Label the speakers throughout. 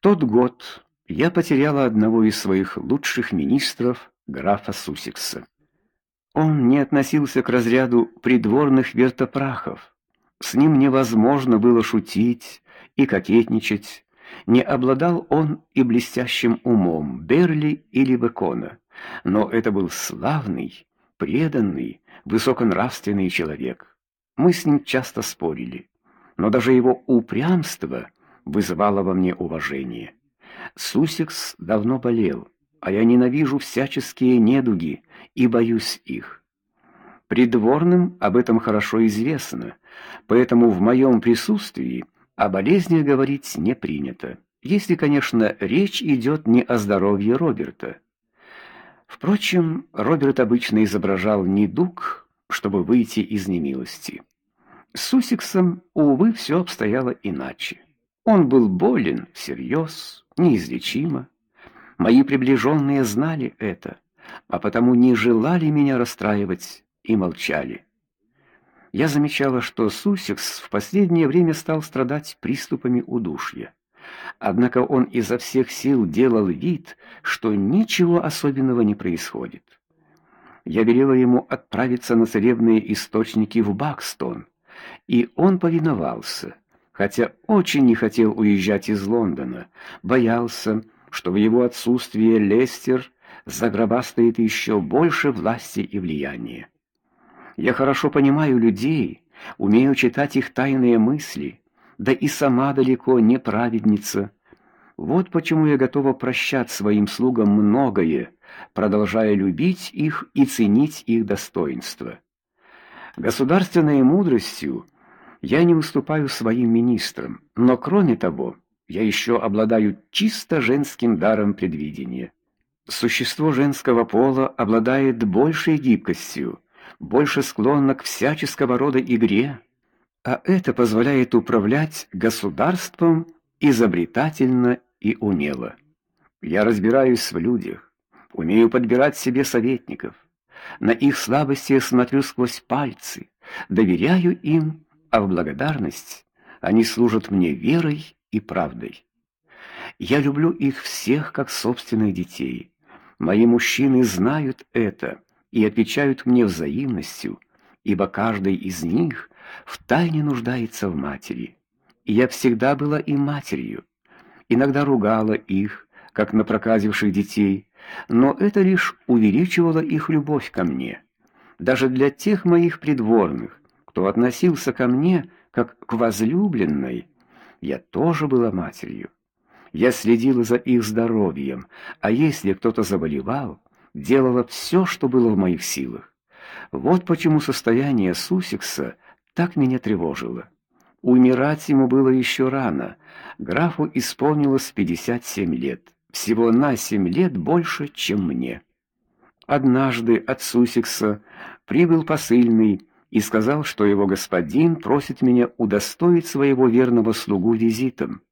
Speaker 1: тот год я потеряла одного из своих лучших министров, графа Сусикса. Он не относился к разряду придворных вертопрахов. С ним невозможно было шутить и кокетничать. Не обладал он и блестящим умом Берли или Бекона, но это был славный, преданный, высоконравственный человек. Мы с ним часто спорили, но даже его упрямство вызывало во мне уважение. Сусикс давно болел, а я ненавижу всяческие недуги и боюсь их. Придворным об этом хорошо известно, поэтому в моем присутствии о болезни говорить не принято. Если, конечно, речь идет не о здоровье Роберта. Впрочем, Роберт обычно изображал недуг, чтобы выйти из немилости. С Усиксом, увы, все обстояло иначе. Он был болен всерьез, неизлечимо. Мои приближенные знали это, а потому не желали меня расстраивать и молчали. Я замечала, что Сусикс в последнее время стал страдать приступами удушья. Однако он изо всех сил делал вид, что ничего особенного не происходит. Я велела ему отправиться на целебные источники в Бакстон, и он повиновался, хотя очень не хотел уезжать из Лондона, боялся, что в его отсутствие Лестер загробастает еще больше власти и влияния. Я хорошо понимаю людей, умею читать их тайные мысли, да и сама далеко не праведница. Вот почему я готова прощать своим слугам многое, продолжая любить их и ценить их достоинства. Государственной мудростью я не уступаю своим министрам, но кроме того, я еще обладаю чисто женским даром предвидения. Существо женского пола обладает большей гибкостью, больше склонно к всяческого рода игре, а это позволяет управлять государством изобретательно и умело. Я разбираюсь в людях, умею подбирать себе советников. На их слабости смотрю сквозь пальцы, доверяю им, а в благодарность они служат мне верой и правдой. Я люблю их всех как собственных детей. Мои мужчины знают это и отвечают мне взаимностью, ибо каждый из них втайне нуждается в матери. И я всегда была им матерью. Иногда ругала их, как напроказивших детей, но это лишь увеличивало их любовь ко мне. Даже для тех моих придворных, кто относился ко мне как к возлюбленной, я тоже была матерью. Я следила за их здоровьем, а если кто-то заболевал, делала все, что было в моих силах. Вот почему состояние Сусикса так меня тревожило. Умирать ему было еще рано. Графу исполнилось 57 лет. Всего на 7 лет больше, чем мне. Однажды от Сусикса прибыл посыльный и сказал, что его господин просит меня удостоить своего верного слугу визитом.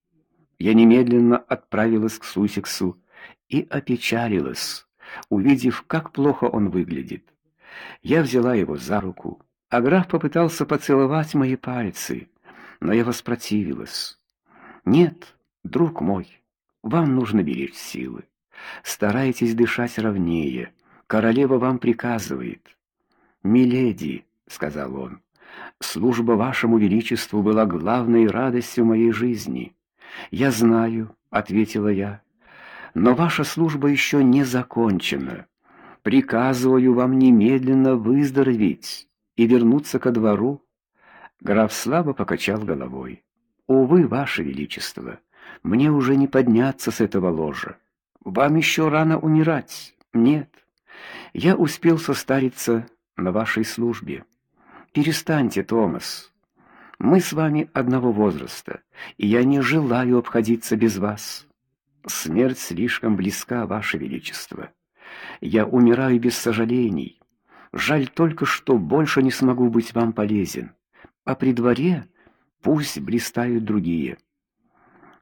Speaker 1: Я немедленно отправилась к Сусиксу и опечалилась увидев, как плохо он выглядит. Я взяла его за руку, а граф попытался поцеловать мои пальцы, но я воспротивилась. Нет, друг мой, вам нужно беречь силы. Старайтесь дышать ровнее. Королева вам приказывает. Миледи, сказал он. Служба вашему величеству была главной радостью моей жизни. Я знаю, ответила я. Но ваша служба еще не закончена. Приказываю вам немедленно выздороветь и вернуться ко двору. Граф слабо покачал головой. Увы, ваше величество, мне уже не подняться с этого ложа. Вам еще рано умирать. Нет. Я успел состариться на вашей службе. Перестаньте, Томас. Мы с вами одного возраста, и я не желаю обходиться без вас. Смерть слишком близка, ваше величество. Я умираю без сожалений. Жаль только, что больше не смогу быть вам полезен. А при дворе пусть блистают другие.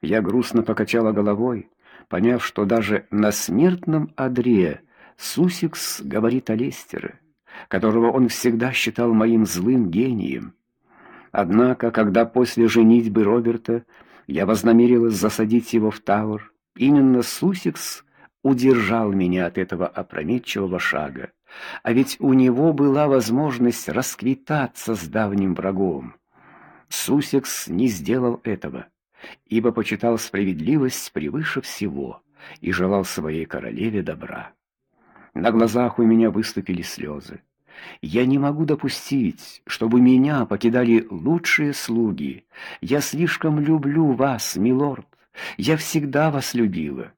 Speaker 1: Я грустно покачала головой, поняв, что даже на смертном одре Сусикс говорит о Лестере, которого он всегда считал моим злым гением. Однако, когда после женитьбы Роберта Я вознамерилась засадить его в Тауэр. Именно Сусикс удержал меня от этого опрометчивого шага. А ведь у него была возможность расквитаться с давним врагом. Сусикс не сделал этого, ибо почитал справедливость превыше всего и желал своей королеве добра. На глазах у меня выступили слезы. Я не могу допустить, чтобы меня покидали лучшие слуги. Я слишком люблю вас, милорд. Я всегда вас любила.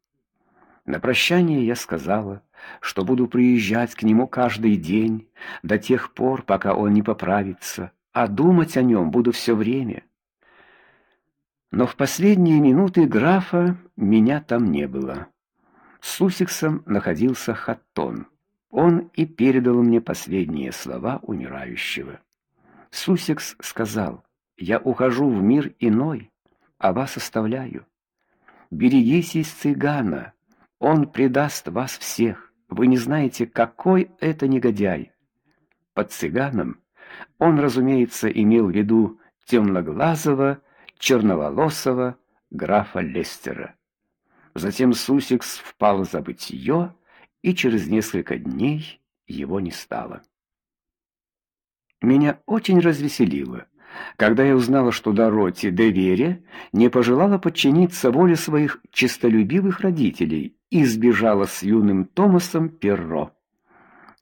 Speaker 1: На прощание я сказала, что буду приезжать к нему каждый день до тех пор, пока он не поправится, а думать о нем буду все время. Но в последние минуты графа меня там не было. С Усиксом находился Хаттон. Он и передал мне последние слова умирающего. Сусикс сказал: "Я ухожу в мир иной, а вас оставляю. Берегитесь цыгана, он предаст вас всех. Вы не знаете, какой это негодяй". Под цыганом он, разумеется, имел в виду темноглазого, черноволосого графа Лестера. Затем Сусикс впал в забытье, и через несколько дней его не стало. Меня очень развеселило, когда я узнала, что Дороти Девере не пожелала подчиниться воле своих честолюбивых родителей и сбежала с юным Томасом Перро.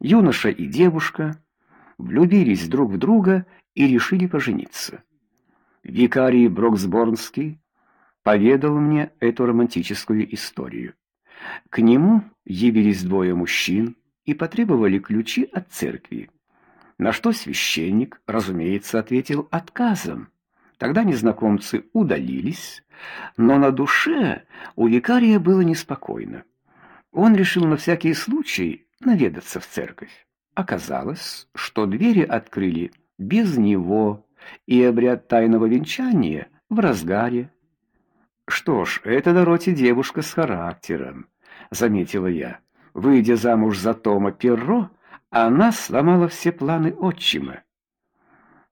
Speaker 1: Юноша и девушка влюбились друг в друга и решили пожениться. Викарий Броксборнский поведал мне эту романтическую историю. К нему явились двое мужчин и потребовали ключи от церкви. На что священник, разумеется, ответил отказом. Тогда незнакомцы удалились, но на душе у викария было неспокойно. Он решил на всякий случай наведаться в церковь. Оказалось, что двери открыли без него, и обряд тайного венчания в разгаре. Что ж, это Дороти девушка с характером, заметила я. Выйдя замуж за Тома Перро, она сломала все планы отчима.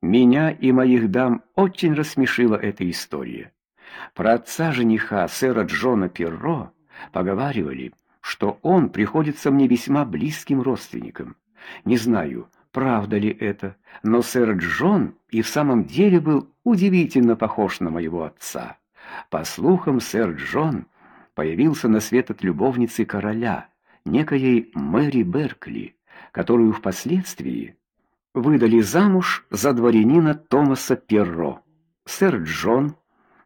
Speaker 1: Меня и моих дам очень рассмешила эта история. Про отца жениха, сэра Джона Перро, поговаривали, что он приходится мне весьма близким родственником. Не знаю, правда ли это, но сэр Джон и в самом деле был удивительно похож на моего отца. По слухам, сэр Джон появился на свет от любовницы короля, некоей Мэри Беркли, которую впоследствии выдали замуж за дворянина Томаса Перро. Сэр Джон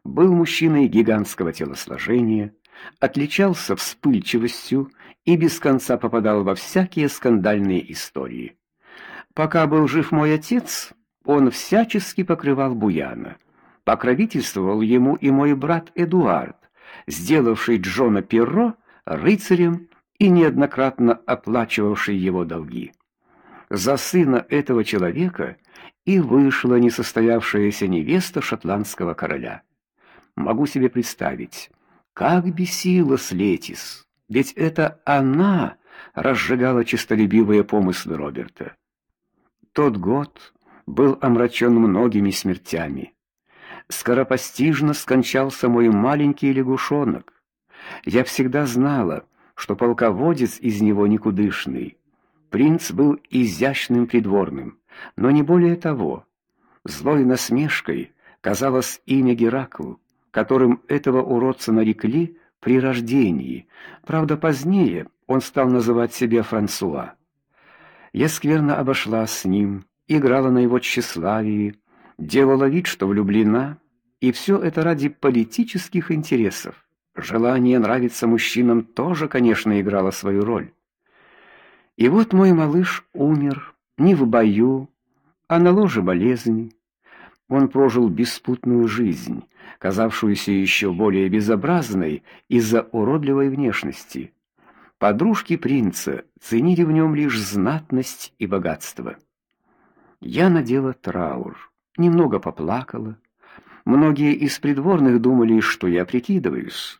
Speaker 1: был мужчиной гигантского телосложения, отличался вспыльчивостью и без конца попадал во всякие скандальные истории. Пока был жив мой отец, он всячески покрывал Буяна. Покровительствовал ему и мой брат Эдуард, сделавший Джона Перро рыцарем и неоднократно оплачивавший его долги. За сына этого человека и вышла несостоявшаяся невеста шотландского короля. Могу себе представить, как бесила Слетис, ведь это она разжигала честолюбивые помыслы Роберта. Тот год был омрачен многими смертями скоропостижно скончался мой маленький лягушонок. Я всегда знала, что полководец из него никудышный. Принц был изящным придворным, но не более того. Злой насмешкой казалось имя Геракл, которым этого уродца нарекли при рождении. Правда, позднее он стал называть себя Франсуа. Я скверно обошлась с ним, играла на его тщеславии, делала вид, что влюблена, и все это ради политических интересов. Желание нравиться мужчинам тоже, конечно, играло свою роль. И вот мой малыш умер не в бою, а на ложе болезни. Он прожил беспутную жизнь, казавшуюся еще более безобразной из-за уродливой внешности. Подружки принца ценили в нем лишь знатность и богатство. Я надела траур немного поплакала. Многие из придворных думали, что я прикидываюсь,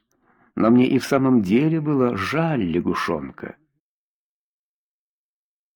Speaker 1: но мне и в самом деле было жаль лягушонка.